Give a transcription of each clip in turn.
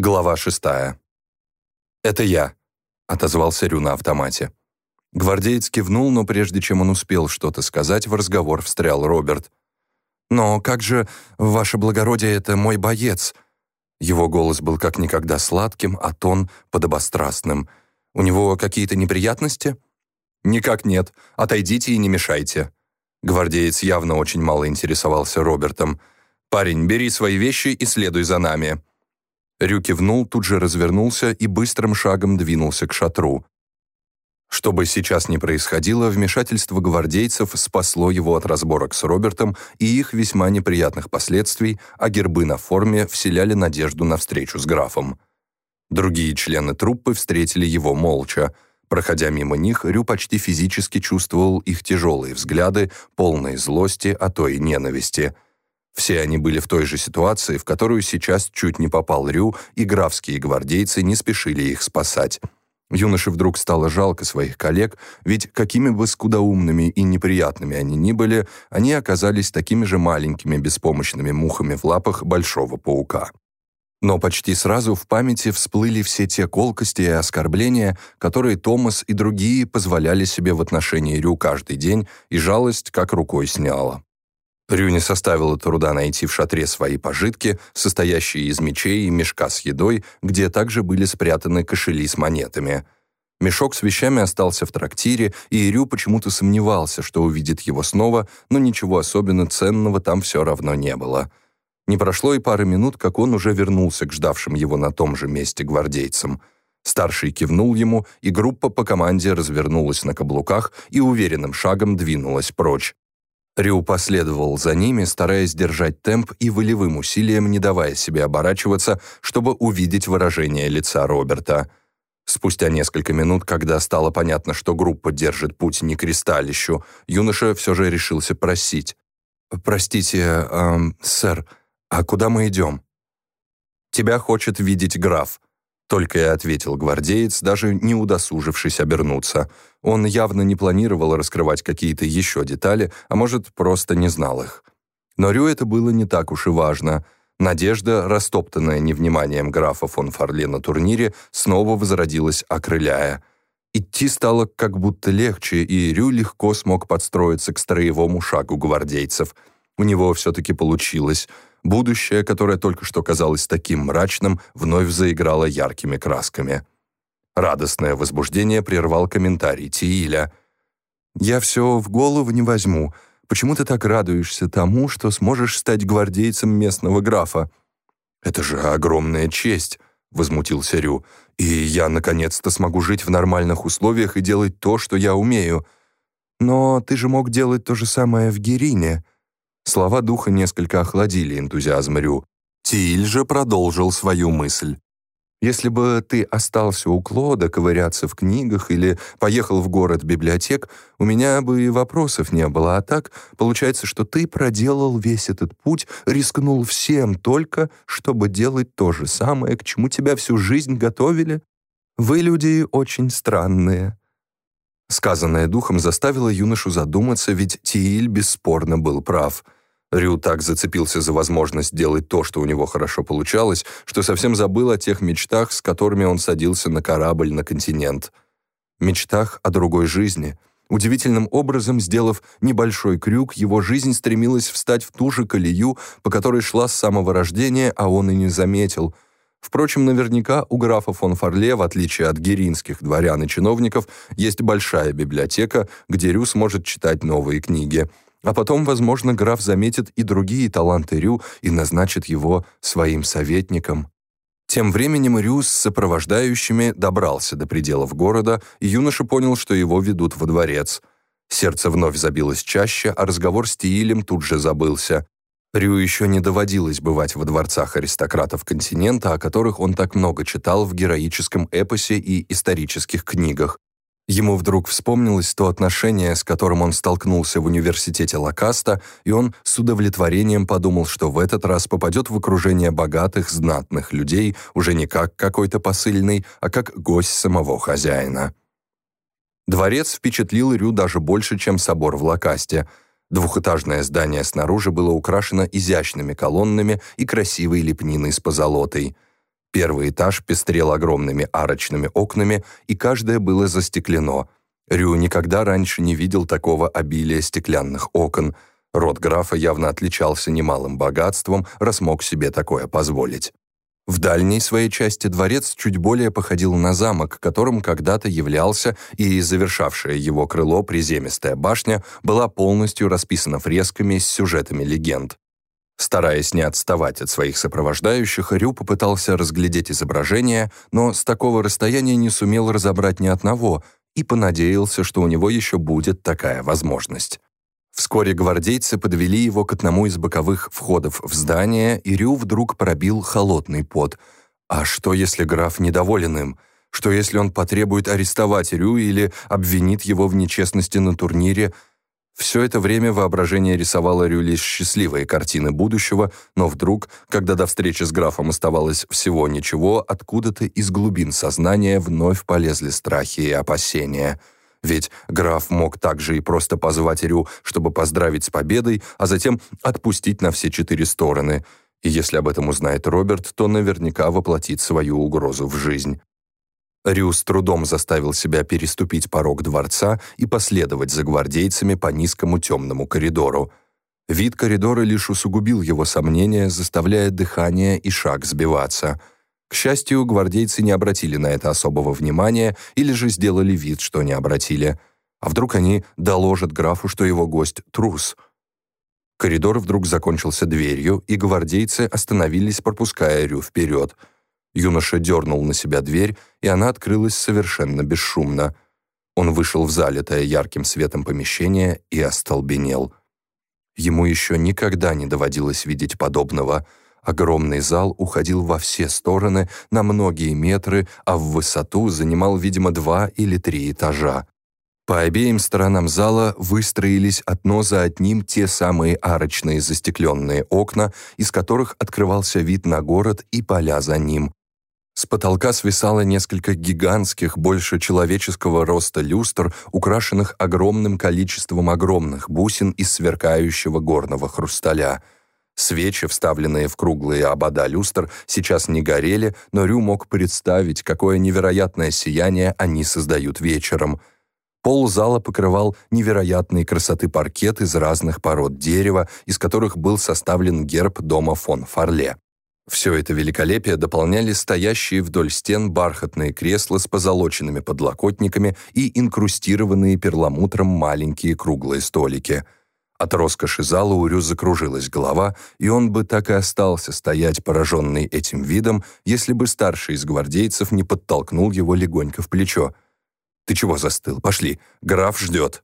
Глава шестая. «Это я», — отозвался Рю на автомате. Гвардеец кивнул, но прежде чем он успел что-то сказать, в разговор встрял Роберт. «Но как же, ваше благородие, это мой боец?» Его голос был как никогда сладким, а тон — подобострастным. «У него какие-то неприятности?» «Никак нет. Отойдите и не мешайте». Гвардеец явно очень мало интересовался Робертом. «Парень, бери свои вещи и следуй за нами». Рю кивнул, тут же развернулся и быстрым шагом двинулся к шатру. Что бы сейчас ни происходило, вмешательство гвардейцев спасло его от разборок с Робертом и их весьма неприятных последствий, а гербы на форме вселяли надежду на встречу с графом. Другие члены труппы встретили его молча. Проходя мимо них, Рю почти физически чувствовал их тяжелые взгляды, полные злости, а то и ненависти – все они были в той же ситуации, в которую сейчас чуть не попал Рю, и графские гвардейцы не спешили их спасать. Юноше вдруг стало жалко своих коллег, ведь какими бы скудоумными и неприятными они ни были, они оказались такими же маленькими беспомощными мухами в лапах большого паука. Но почти сразу в памяти всплыли все те колкости и оскорбления, которые Томас и другие позволяли себе в отношении Рю каждый день, и жалость как рукой сняла. Рю не составило труда найти в шатре свои пожитки, состоящие из мечей и мешка с едой, где также были спрятаны кошели с монетами. Мешок с вещами остался в трактире, и Рю почему-то сомневался, что увидит его снова, но ничего особенно ценного там все равно не было. Не прошло и пары минут, как он уже вернулся к ждавшим его на том же месте гвардейцам. Старший кивнул ему, и группа по команде развернулась на каблуках и уверенным шагом двинулась прочь. Рю последовал за ними, стараясь держать темп и волевым усилием не давая себе оборачиваться, чтобы увидеть выражение лица Роберта. Спустя несколько минут, когда стало понятно, что группа держит путь не к кристаллищу, юноша все же решился просить. «Простите, эм, сэр, а куда мы идем?» «Тебя хочет видеть граф», только и ответил гвардеец, даже не удосужившись обернуться. Он явно не планировал раскрывать какие-то еще детали, а может, просто не знал их. Но Рю это было не так уж и важно. Надежда, растоптанная невниманием графа фон Фарле на турнире, снова возродилась, окрыляя. Идти стало как будто легче, и Рю легко смог подстроиться к строевому шагу гвардейцев. У него все-таки получилось — Будущее, которое только что казалось таким мрачным, вновь заиграло яркими красками. Радостное возбуждение прервал комментарий Тииля. «Я все в голову не возьму. Почему ты так радуешься тому, что сможешь стать гвардейцем местного графа?» «Это же огромная честь», — возмутился Рю. «И я, наконец-то, смогу жить в нормальных условиях и делать то, что я умею». «Но ты же мог делать то же самое в Герине», Слова духа несколько охладили энтузиазм Рю. Тиль же продолжил свою мысль. «Если бы ты остался у Клода ковыряться в книгах или поехал в город-библиотек, у меня бы и вопросов не было, а так получается, что ты проделал весь этот путь, рискнул всем только, чтобы делать то же самое, к чему тебя всю жизнь готовили. Вы, люди, очень странные». Сказанное духом заставило юношу задуматься, ведь Тииль бесспорно был прав — Рю так зацепился за возможность делать то, что у него хорошо получалось, что совсем забыл о тех мечтах, с которыми он садился на корабль на континент. Мечтах о другой жизни. Удивительным образом, сделав небольшой крюк, его жизнь стремилась встать в ту же колею, по которой шла с самого рождения, а он и не заметил. Впрочем, наверняка у графа фон Фарле, в отличие от геринских дворян и чиновников, есть большая библиотека, где Рю сможет читать новые книги — а потом, возможно, граф заметит и другие таланты Рю и назначит его своим советником. Тем временем Рю с сопровождающими добрался до пределов города, и юноша понял, что его ведут во дворец. Сердце вновь забилось чаще, а разговор с Тиилем тут же забылся. Рю еще не доводилось бывать во дворцах аристократов континента, о которых он так много читал в героическом эпосе и исторических книгах. Ему вдруг вспомнилось то отношение, с которым он столкнулся в университете Лакаста, и он с удовлетворением подумал, что в этот раз попадет в окружение богатых, знатных людей уже не как какой-то посыльный, а как гость самого хозяина. Дворец впечатлил Рю даже больше, чем собор в Лакасте. Двухэтажное здание снаружи было украшено изящными колоннами и красивой лепниной с позолотой – Первый этаж пестрел огромными арочными окнами, и каждое было застеклено. Рю никогда раньше не видел такого обилия стеклянных окон. Род графа явно отличался немалым богатством, раз мог себе такое позволить. В дальней своей части дворец чуть более походил на замок, которым когда-то являлся, и завершавшая его крыло приземистая башня была полностью расписана фресками с сюжетами легенд. Стараясь не отставать от своих сопровождающих, Рю попытался разглядеть изображение, но с такого расстояния не сумел разобрать ни одного и понадеялся, что у него еще будет такая возможность. Вскоре гвардейцы подвели его к одному из боковых входов в здание, и Рю вдруг пробил холодный пот. А что, если граф недоволен им? Что, если он потребует арестовать Рю или обвинит его в нечестности на турнире – все это время воображение рисовало Рю лишь счастливые картины будущего, но вдруг, когда до встречи с графом оставалось всего ничего, откуда-то из глубин сознания вновь полезли страхи и опасения. Ведь граф мог также и просто позвать Рю, чтобы поздравить с победой, а затем отпустить на все четыре стороны. И если об этом узнает Роберт, то наверняка воплотит свою угрозу в жизнь. Рю с трудом заставил себя переступить порог дворца и последовать за гвардейцами по низкому темному коридору. Вид коридора лишь усугубил его сомнения, заставляя дыхание и шаг сбиваться. К счастью, гвардейцы не обратили на это особого внимания или же сделали вид, что не обратили. А вдруг они доложат графу, что его гость — трус? Коридор вдруг закончился дверью, и гвардейцы остановились, пропуская Рю вперед — Юноша дернул на себя дверь, и она открылась совершенно бесшумно. Он вышел в залитое ярким светом помещение и остолбенел. Ему еще никогда не доводилось видеть подобного. Огромный зал уходил во все стороны на многие метры, а в высоту занимал, видимо, два или три этажа. По обеим сторонам зала выстроились одно за одним те самые арочные застекленные окна, из которых открывался вид на город и поля за ним. С потолка свисало несколько гигантских, больше человеческого роста люстр, украшенных огромным количеством огромных бусин из сверкающего горного хрусталя. Свечи, вставленные в круглые обода люстр, сейчас не горели, но Рю мог представить, какое невероятное сияние они создают вечером. Пол зала покрывал невероятной красоты паркет из разных пород дерева, из которых был составлен герб дома фон Фарле. Все это великолепие дополняли стоящие вдоль стен бархатные кресла с позолоченными подлокотниками и инкрустированные перламутром маленькие круглые столики. От роскоши зала у Рю закружилась голова, и он бы так и остался стоять, пораженный этим видом, если бы старший из гвардейцев не подтолкнул его легонько в плечо. «Ты чего застыл? Пошли, граф ждет».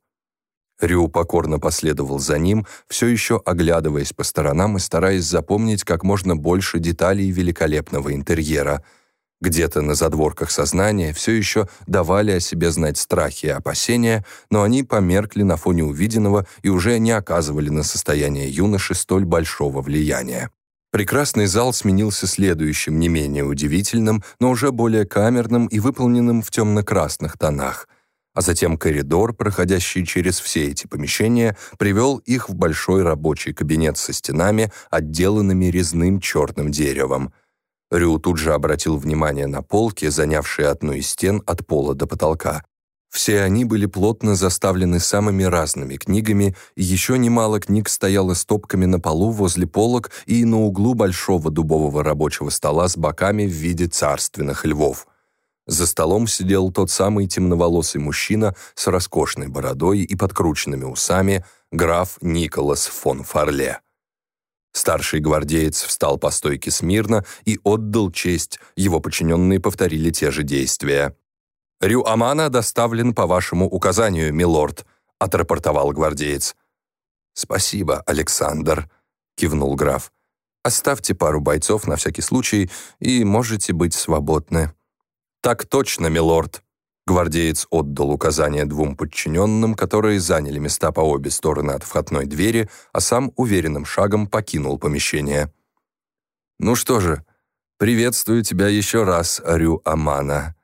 Рю покорно последовал за ним, все еще оглядываясь по сторонам и стараясь запомнить как можно больше деталей великолепного интерьера. Где-то на задворках сознания все еще давали о себе знать страхи и опасения, но они померкли на фоне увиденного и уже не оказывали на состояние юноши столь большого влияния. Прекрасный зал сменился следующим, не менее удивительным, но уже более камерным и выполненным в темно-красных тонах а затем коридор, проходящий через все эти помещения, привел их в большой рабочий кабинет со стенами, отделанными резным черным деревом. Рю тут же обратил внимание на полки, занявшие одну из стен от пола до потолка. Все они были плотно заставлены самыми разными книгами, и еще немало книг стояло стопками на полу возле полок и на углу большого дубового рабочего стола с боками в виде царственных львов. За столом сидел тот самый темноволосый мужчина с роскошной бородой и подкрученными усами, граф Николас фон Фарле. Старший гвардеец встал по стойке смирно и отдал честь, его подчиненные повторили те же действия. «Рю Амана доставлен по вашему указанию, милорд», — отрапортовал гвардеец. «Спасибо, Александр», — кивнул граф. «Оставьте пару бойцов на всякий случай и можете быть свободны». «Так точно, милорд!» Гвардеец отдал указание двум подчиненным, которые заняли места по обе стороны от входной двери, а сам уверенным шагом покинул помещение. «Ну что же, приветствую тебя еще раз, Рю Амана».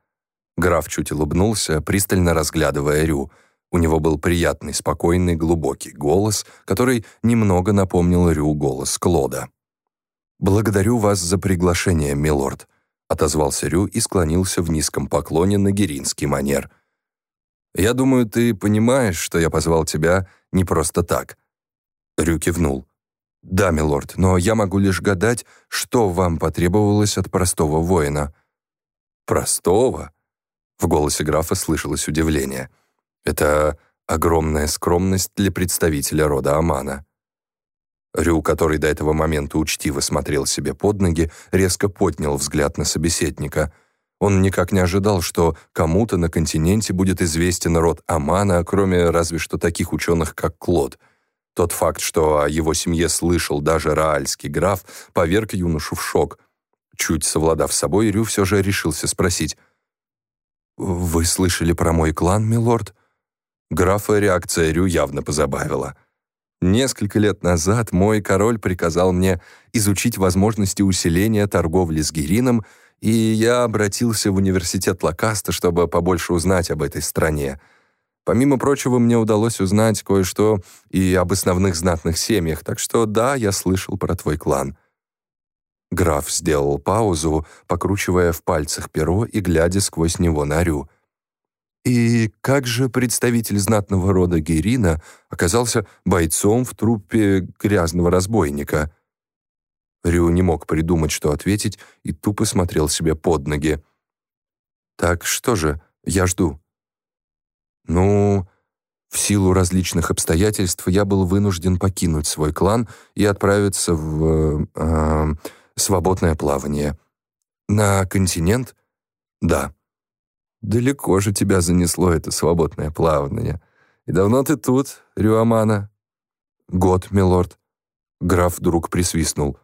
Граф чуть улыбнулся, пристально разглядывая Рю. У него был приятный, спокойный, глубокий голос, который немного напомнил Рю голос Клода. «Благодарю вас за приглашение, милорд. Отозвался Рю и склонился в низком поклоне на геринский манер. «Я думаю, ты понимаешь, что я позвал тебя не просто так». Рю кивнул. «Да, милорд, но я могу лишь гадать, что вам потребовалось от простого воина». «Простого?» В голосе графа слышалось удивление. «Это огромная скромность для представителя рода Амана». Рю, который до этого момента учтиво смотрел себе под ноги, резко поднял взгляд на собеседника. Он никак не ожидал, что кому-то на континенте будет известен род Амана, кроме разве что таких ученых, как Клод. Тот факт, что о его семье слышал даже раальский граф, поверг юношу в шок. Чуть совладав собой, Рю все же решился спросить. «Вы слышали про мой клан, милорд?» Графа реакция Рю явно позабавила. Несколько лет назад мой король приказал мне изучить возможности усиления торговли с Герином, и я обратился в университет Лакаста, чтобы побольше узнать об этой стране. Помимо прочего, мне удалось узнать кое-что и об основных знатных семьях, так что да, я слышал про твой клан». Граф сделал паузу, покручивая в пальцах перо и глядя сквозь него на Рю. И как же представитель знатного рода Герина оказался бойцом в труппе грязного разбойника? Рю не мог придумать, что ответить, и тупо смотрел себе под ноги. «Так что же, я жду». «Ну...» В силу различных обстоятельств я был вынужден покинуть свой клан и отправиться в... Э, свободное плавание. На континент? Да. Далеко же тебя занесло это свободное плавание. И давно ты тут, Рюамана? Год, милорд. Граф вдруг присвистнул.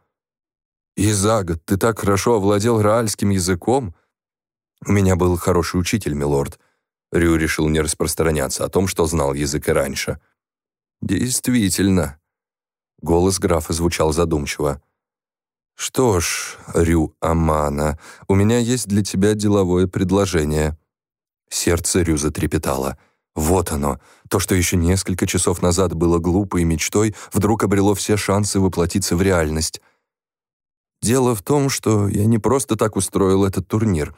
И за год ты так хорошо овладел раальским языком? У меня был хороший учитель, милорд. Рю решил не распространяться о том, что знал язык и раньше. Действительно. Голос графа звучал задумчиво. «Что ж, Рю Амана, у меня есть для тебя деловое предложение». Сердце Рю затрепетало. Вот оно, то, что еще несколько часов назад было глупой мечтой, вдруг обрело все шансы воплотиться в реальность. Дело в том, что я не просто так устроил этот турнир.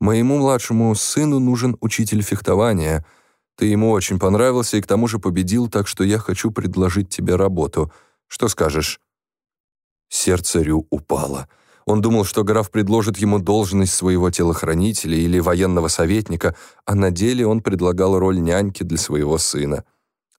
Моему младшему сыну нужен учитель фехтования. Ты ему очень понравился и к тому же победил, так что я хочу предложить тебе работу. Что скажешь?» Сердце Рю упало. Он думал, что граф предложит ему должность своего телохранителя или военного советника, а на деле он предлагал роль няньки для своего сына.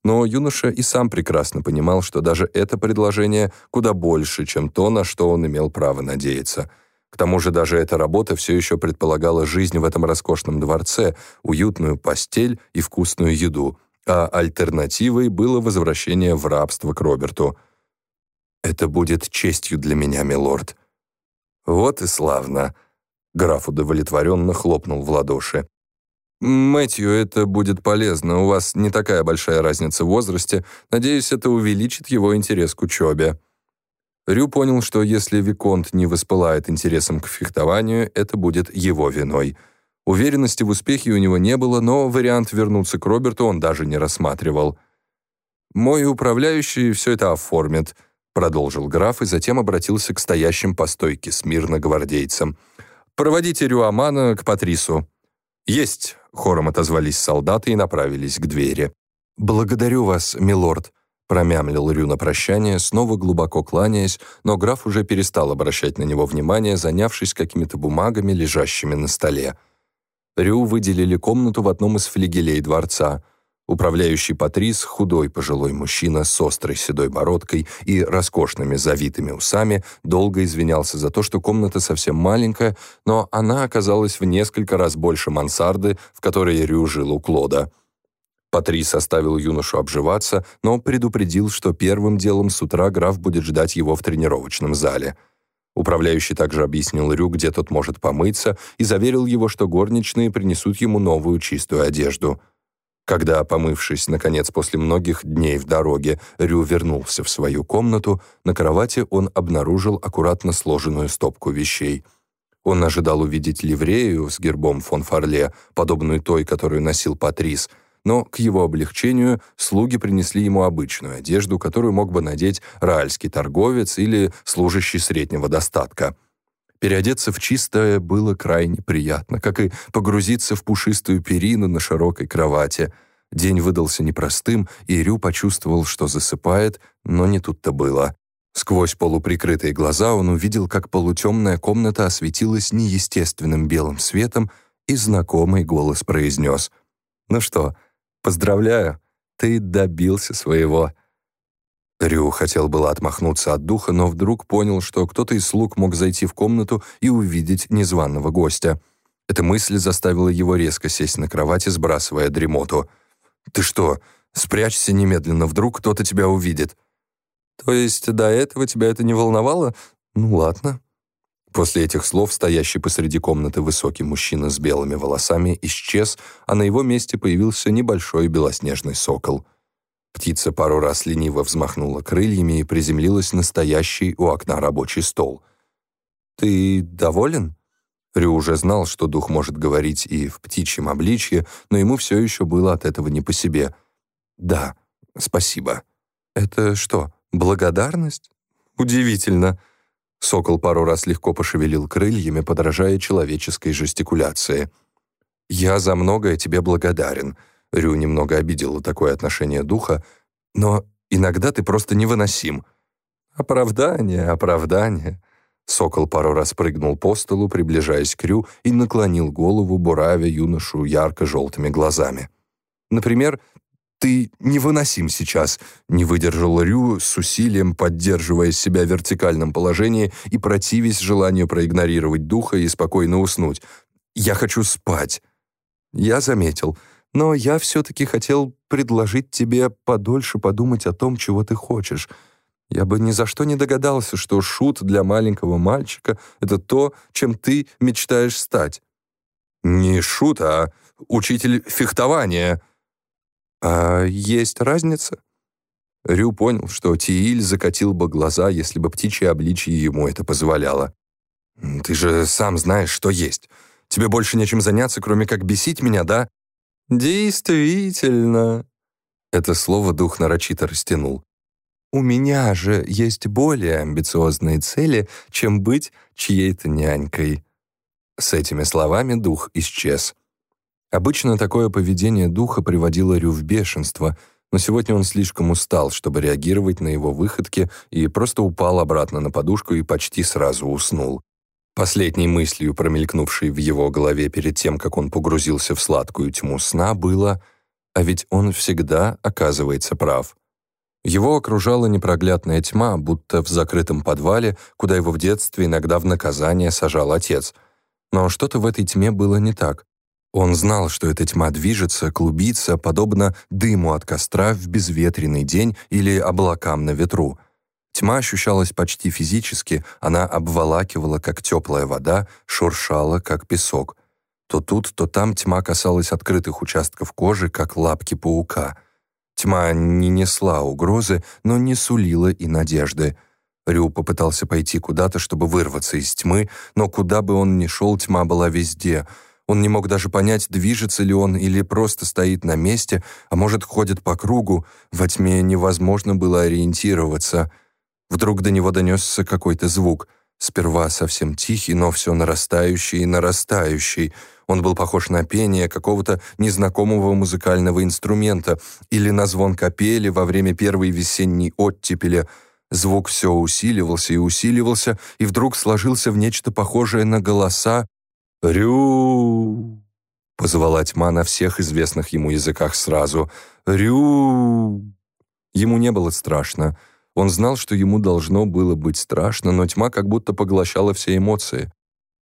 Но юноша и сам прекрасно понимал, что даже это предложение куда больше, чем то, на что он имел право надеяться. К тому же даже эта работа все еще предполагала жизнь в этом роскошном дворце, уютную постель и вкусную еду, а альтернативой было возвращение в рабство к Роберту. «Это будет честью для меня, милорд», «Вот и славно!» Граф удовлетворенно хлопнул в ладоши. «Мэтью, это будет полезно. У вас не такая большая разница в возрасте. Надеюсь, это увеличит его интерес к учебе». Рю понял, что если Виконт не воспылает интересом к фехтованию, это будет его виной. Уверенности в успехе у него не было, но вариант вернуться к Роберту он даже не рассматривал. «Мой управляющий все это оформит», продолжил граф и затем обратился к стоящим по стойке смирно гвардейцам. «Проводите Рюамана к Патрису». «Есть!» — хором отозвались солдаты и направились к двери. «Благодарю вас, милорд», — промямлил Рю на прощание, снова глубоко кланяясь, но граф уже перестал обращать на него внимание, занявшись какими-то бумагами, лежащими на столе. Рю выделили комнату в одном из флигелей дворца. Управляющий Патрис, худой пожилой мужчина с острой седой бородкой и роскошными завитыми усами, долго извинялся за то, что комната совсем маленькая, но она оказалась в несколько раз больше мансарды, в которой Рю жил у Клода. Патрис оставил юношу обживаться, но предупредил, что первым делом с утра граф будет ждать его в тренировочном зале. Управляющий также объяснил Рю, где тот может помыться, и заверил его, что горничные принесут ему новую чистую одежду — когда, помывшись, наконец, после многих дней в дороге, Рю вернулся в свою комнату, на кровати он обнаружил аккуратно сложенную стопку вещей. Он ожидал увидеть ливрею с гербом фон Фарле, подобную той, которую носил Патрис, но, к его облегчению, слуги принесли ему обычную одежду, которую мог бы надеть раальский торговец или служащий среднего достатка. Переодеться в чистое было крайне приятно, как и погрузиться в пушистую перину на широкой кровати. День выдался непростым, и Рю почувствовал, что засыпает, но не тут-то было. Сквозь полуприкрытые глаза он увидел, как полутемная комната осветилась неестественным белым светом, и знакомый голос произнес. «Ну что, поздравляю, ты добился своего». Рю хотел было отмахнуться от духа, но вдруг понял, что кто-то из слуг мог зайти в комнату и увидеть незваного гостя. Эта мысль заставила его резко сесть на кровати, сбрасывая дремоту. «Ты что, спрячься немедленно, вдруг кто-то тебя увидит». «То есть до этого тебя это не волновало? Ну ладно». После этих слов стоящий посреди комнаты высокий мужчина с белыми волосами исчез, а на его месте появился небольшой белоснежный сокол — Птица пару раз лениво взмахнула крыльями и приземлилась на стоящий у окна рабочий стол. «Ты доволен?» Рю уже знал, что дух может говорить и в птичьем обличье, но ему все еще было от этого не по себе. «Да, спасибо». «Это что, благодарность?» «Удивительно». Сокол пару раз легко пошевелил крыльями, подражая человеческой жестикуляции. «Я за многое тебе благодарен», Рю немного обидело такое отношение духа, но иногда ты просто невыносим. Оправдание, оправдание. Сокол пару раз прыгнул по столу, приближаясь к Рю, и наклонил голову, буравя юношу ярко-желтыми глазами. Например, «Ты невыносим сейчас», — не выдержал Рю с усилием, поддерживая себя в вертикальном положении и противясь желанию проигнорировать духа и спокойно уснуть. «Я хочу спать». Я заметил — но я все-таки хотел предложить тебе подольше подумать о том, чего ты хочешь. Я бы ни за что не догадался, что шут для маленького мальчика — это то, чем ты мечтаешь стать. Не шут, а учитель фехтования. А есть разница? Рю понял, что Тииль закатил бы глаза, если бы птичье обличье ему это позволяло. «Ты же сам знаешь, что есть. Тебе больше нечем заняться, кроме как бесить меня, да?» «Действительно!» Это слово дух нарочито растянул. «У меня же есть более амбициозные цели, чем быть чьей-то нянькой». С этими словами дух исчез. Обычно такое поведение духа приводило Рю в бешенство, но сегодня он слишком устал, чтобы реагировать на его выходки, и просто упал обратно на подушку и почти сразу уснул. Последней мыслью, промелькнувшей в его голове перед тем, как он погрузился в сладкую тьму сна, было «А ведь он всегда оказывается прав». Его окружала непроглядная тьма, будто в закрытом подвале, куда его в детстве иногда в наказание сажал отец. Но что-то в этой тьме было не так. Он знал, что эта тьма движется, клубится, подобно дыму от костра в безветренный день или облакам на ветру — Тьма ощущалась почти физически, она обволакивала, как теплая вода, шуршала, как песок. То тут, то там тьма касалась открытых участков кожи, как лапки паука. Тьма не несла угрозы, но не сулила и надежды. Рю попытался пойти куда-то, чтобы вырваться из тьмы, но куда бы он ни шел, тьма была везде. Он не мог даже понять, движется ли он или просто стоит на месте, а может, ходит по кругу. Во тьме невозможно было ориентироваться — Вдруг до него донесся какой-то звук. Сперва совсем тихий, но все нарастающий и нарастающий. Он был похож на пение какого-то незнакомого музыкального инструмента или на звон капели во время первой весенней оттепели. Звук все усиливался и усиливался, и вдруг сложился в нечто похожее на голоса «Рю!» — позвала тьма на всех известных ему языках сразу. «Рю!» Ему не было страшно. Он знал, что ему должно было быть страшно, но тьма как будто поглощала все эмоции.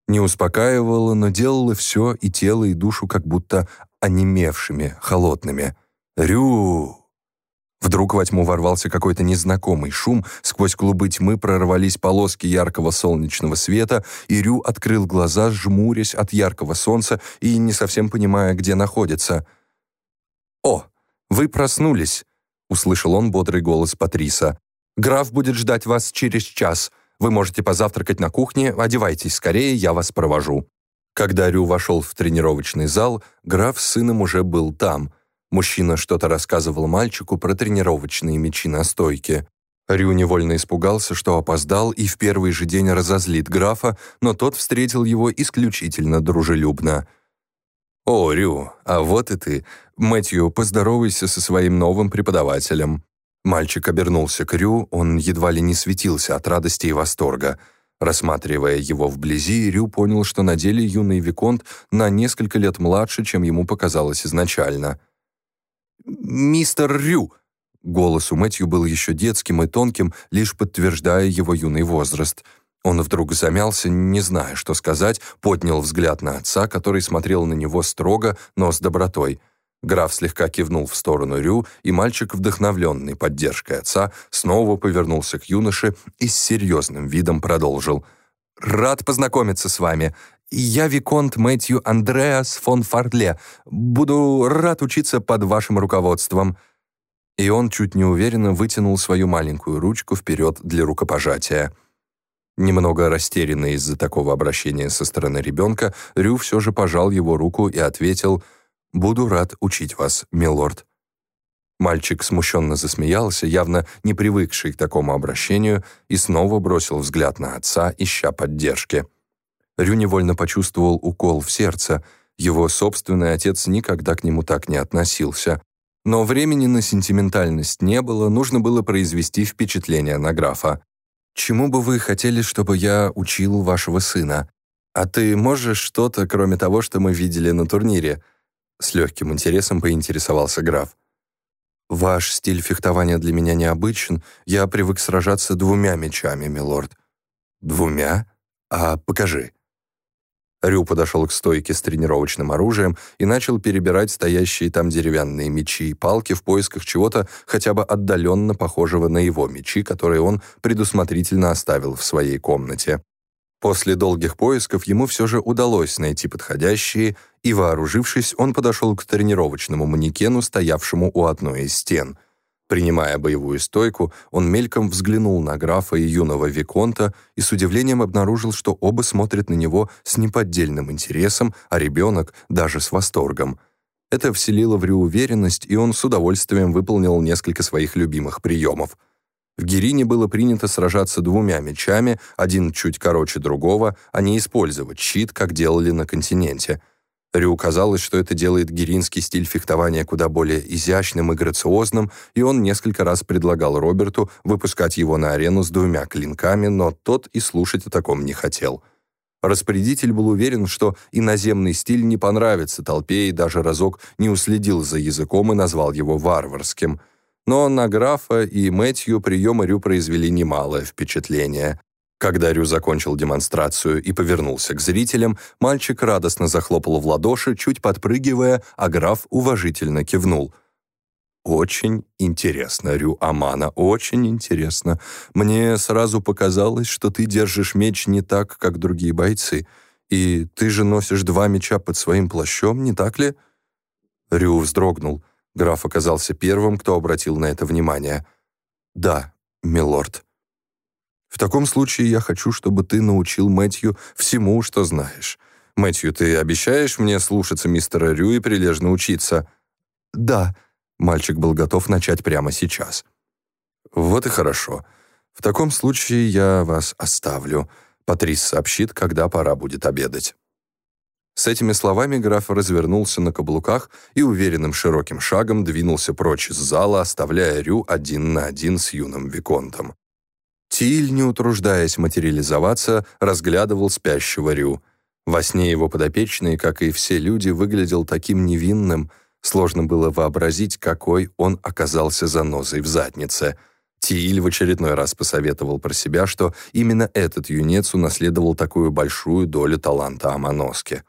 Не успокаивала, но делала все и тело, и душу как будто онемевшими, холодными. «Рю!» Вдруг во тьму ворвался какой-то незнакомый шум, сквозь клубы тьмы прорвались полоски яркого солнечного света, и Рю открыл глаза, жмурясь от яркого солнца и не совсем понимая, где находится. «О, вы проснулись!» — услышал он бодрый голос Патриса. Граф будет ждать вас через час. Вы можете позавтракать на кухне, одевайтесь скорее, я вас провожу». Когда Рю вошел в тренировочный зал, граф с сыном уже был там. Мужчина что-то рассказывал мальчику про тренировочные мечи на стойке. Рю невольно испугался, что опоздал и в первый же день разозлит графа, но тот встретил его исключительно дружелюбно. «О, Рю, а вот и ты. Мэтью, поздоровайся со своим новым преподавателем». Мальчик обернулся к Рю, он едва ли не светился от радости и восторга. Рассматривая его вблизи, Рю понял, что на деле юный Виконт на несколько лет младше, чем ему показалось изначально. «Мистер Рю!» Голос у Мэтью был еще детским и тонким, лишь подтверждая его юный возраст. Он вдруг замялся, не зная, что сказать, поднял взгляд на отца, который смотрел на него строго, но с добротой. Граф слегка кивнул в сторону Рю, и мальчик, вдохновленный поддержкой отца, снова повернулся к юноше и с серьезным видом продолжил. «Рад познакомиться с вами. Я Виконт Мэтью Андреас фон Фардле. Буду рад учиться под вашим руководством». И он чуть неуверенно вытянул свою маленькую ручку вперед для рукопожатия. Немного растерянный из-за такого обращения со стороны ребенка, Рю все же пожал его руку и ответил — «Буду рад учить вас, милорд». Мальчик смущенно засмеялся, явно не привыкший к такому обращению, и снова бросил взгляд на отца, ища поддержки. Рю невольно почувствовал укол в сердце. Его собственный отец никогда к нему так не относился. Но времени на сентиментальность не было, нужно было произвести впечатление на графа. «Чему бы вы хотели, чтобы я учил вашего сына? А ты можешь что-то, кроме того, что мы видели на турнире?» С легким интересом поинтересовался граф. «Ваш стиль фехтования для меня необычен. Я привык сражаться двумя мечами, милорд». «Двумя? А покажи». Рю подошел к стойке с тренировочным оружием и начал перебирать стоящие там деревянные мечи и палки в поисках чего-то хотя бы отдаленно похожего на его мечи, которые он предусмотрительно оставил в своей комнате. После долгих поисков ему все же удалось найти подходящие, и, вооружившись, он подошел к тренировочному манекену, стоявшему у одной из стен. Принимая боевую стойку, он мельком взглянул на графа и юного Виконта и с удивлением обнаружил, что оба смотрят на него с неподдельным интересом, а ребенок даже с восторгом. Это вселило в Рю уверенность, и он с удовольствием выполнил несколько своих любимых приемов — в Гирине было принято сражаться двумя мечами, один чуть короче другого, а не использовать щит, как делали на континенте. Рю казалось, что это делает гиринский стиль фехтования куда более изящным и грациозным, и он несколько раз предлагал Роберту выпускать его на арену с двумя клинками, но тот и слушать о таком не хотел. Распорядитель был уверен, что иноземный стиль не понравится толпе и даже разок не уследил за языком и назвал его варварским – но на графа и Мэтью приемы Рю произвели немалое впечатление. Когда Рю закончил демонстрацию и повернулся к зрителям, мальчик радостно захлопал в ладоши, чуть подпрыгивая, а граф уважительно кивнул. «Очень интересно, Рю Амана, очень интересно. Мне сразу показалось, что ты держишь меч не так, как другие бойцы. И ты же носишь два меча под своим плащом, не так ли?» Рю вздрогнул. Граф оказался первым, кто обратил на это внимание. «Да, милорд». «В таком случае я хочу, чтобы ты научил Мэтью всему, что знаешь. Мэтью, ты обещаешь мне слушаться мистера Рю и прилежно учиться?» «Да», — мальчик был готов начать прямо сейчас. «Вот и хорошо. В таком случае я вас оставлю. Патрис сообщит, когда пора будет обедать». С этими словами граф развернулся на каблуках и уверенным широким шагом двинулся прочь из зала, оставляя Рю один на один с юным Виконтом. Тиль, не утруждаясь материализоваться, разглядывал спящего Рю. Во сне его подопечный, как и все люди, выглядел таким невинным, сложно было вообразить, какой он оказался занозой в заднице. Тиль в очередной раз посоветовал про себя, что именно этот юнец унаследовал такую большую долю таланта Амоноски.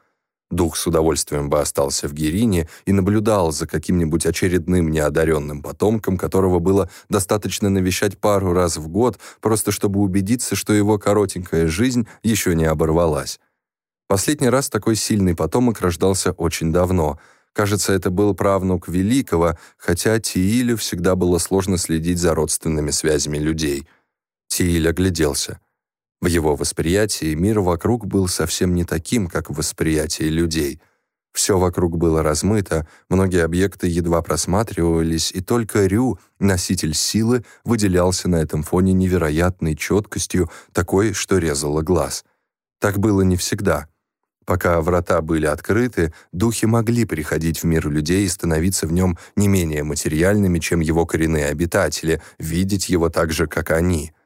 Дух с удовольствием бы остался в Герине и наблюдал за каким-нибудь очередным неодаренным потомком, которого было достаточно навещать пару раз в год, просто чтобы убедиться, что его коротенькая жизнь еще не оборвалась. Последний раз такой сильный потомок рождался очень давно. Кажется, это был правнук Великого, хотя Тиилю всегда было сложно следить за родственными связями людей. Тииль огляделся. В его восприятии мир вокруг был совсем не таким, как в восприятии людей. Все вокруг было размыто, многие объекты едва просматривались, и только Рю, носитель силы, выделялся на этом фоне невероятной четкостью, такой, что резало глаз. Так было не всегда. Пока врата были открыты, духи могли приходить в мир людей и становиться в нем не менее материальными, чем его коренные обитатели, видеть его так же, как они —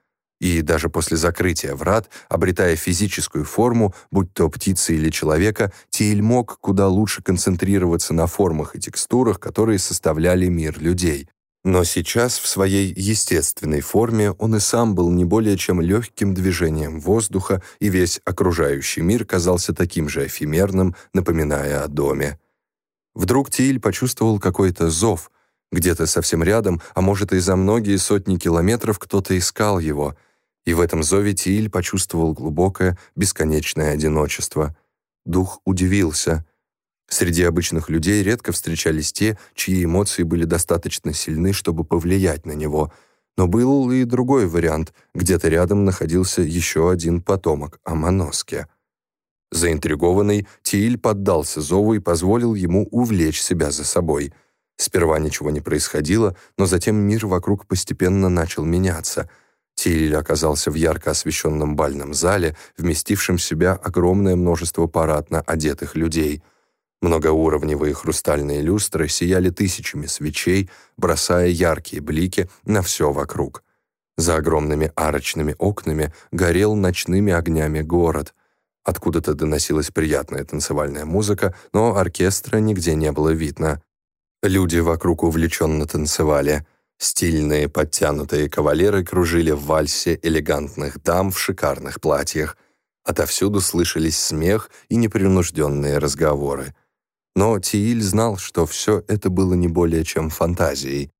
и даже после закрытия врат, обретая физическую форму, будь то птицы или человека, Тиль мог куда лучше концентрироваться на формах и текстурах, которые составляли мир людей. Но сейчас в своей естественной форме он и сам был не более чем легким движением воздуха, и весь окружающий мир казался таким же эфемерным, напоминая о доме. Вдруг Тиль почувствовал какой-то зов. Где-то совсем рядом, а может и за многие сотни километров кто-то искал его — и в этом зове Тиль почувствовал глубокое, бесконечное одиночество. Дух удивился. Среди обычных людей редко встречались те, чьи эмоции были достаточно сильны, чтобы повлиять на него. Но был и другой вариант. Где-то рядом находился еще один потомок Амоноске. Заинтригованный, Тииль поддался зову и позволил ему увлечь себя за собой. Сперва ничего не происходило, но затем мир вокруг постепенно начал меняться — Тиль оказался в ярко освещенном бальном зале, вместившем в себя огромное множество парадно одетых людей. Многоуровневые хрустальные люстры сияли тысячами свечей, бросая яркие блики на все вокруг. За огромными арочными окнами горел ночными огнями город. Откуда-то доносилась приятная танцевальная музыка, но оркестра нигде не было видно. Люди вокруг увлеченно танцевали — Стильные подтянутые кавалеры кружили в вальсе элегантных дам в шикарных платьях. Отовсюду слышались смех и непринужденные разговоры. Но Тииль знал, что все это было не более чем фантазией.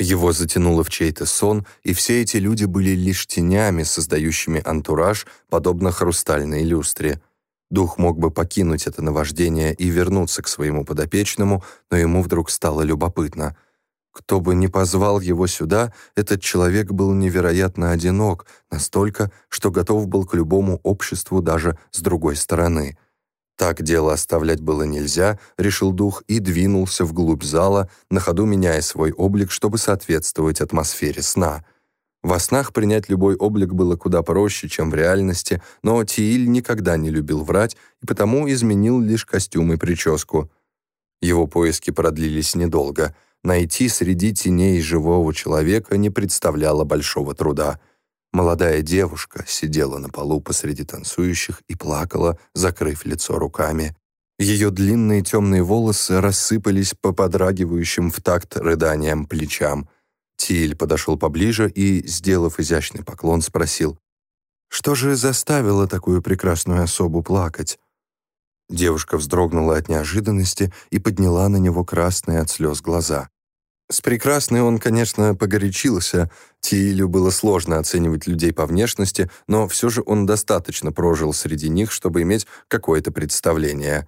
Его затянуло в чей-то сон, и все эти люди были лишь тенями, создающими антураж, подобно хрустальной люстре. Дух мог бы покинуть это наваждение и вернуться к своему подопечному, но ему вдруг стало любопытно — кто бы ни позвал его сюда, этот человек был невероятно одинок, настолько, что готов был к любому обществу даже с другой стороны. Так дело оставлять было нельзя, решил дух и двинулся вглубь зала, на ходу меняя свой облик, чтобы соответствовать атмосфере сна. Во снах принять любой облик было куда проще, чем в реальности, но Тииль никогда не любил врать и потому изменил лишь костюм и прическу. Его поиски продлились недолго — найти среди теней живого человека не представляло большого труда. Молодая девушка сидела на полу посреди танцующих и плакала, закрыв лицо руками. Ее длинные темные волосы рассыпались по подрагивающим в такт рыданиям плечам. Тиль подошел поближе и, сделав изящный поклон, спросил, «Что же заставило такую прекрасную особу плакать?» Девушка вздрогнула от неожиданности и подняла на него красные от слез глаза. С прекрасной он, конечно, погорячился. Тиилю было сложно оценивать людей по внешности, но все же он достаточно прожил среди них, чтобы иметь какое-то представление.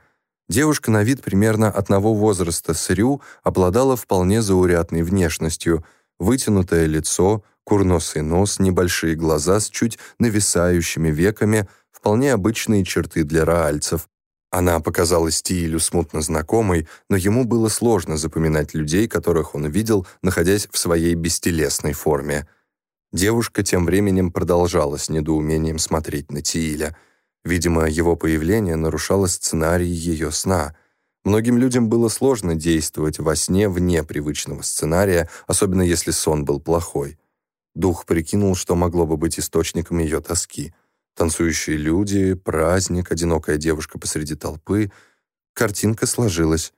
Девушка на вид примерно одного возраста с Рю обладала вполне заурядной внешностью. Вытянутое лицо, курносый нос, небольшие глаза с чуть нависающими веками — вполне обычные черты для раальцев. Она показалась Тиилю смутно знакомой, но ему было сложно запоминать людей, которых он видел, находясь в своей бестелесной форме. Девушка тем временем продолжала с недоумением смотреть на Тииля. Видимо, его появление нарушало сценарий ее сна. Многим людям было сложно действовать во сне вне привычного сценария, особенно если сон был плохой. Дух прикинул, что могло бы быть источником ее тоски — Танцующие люди, праздник, одинокая девушка посреди толпы. Картинка сложилась.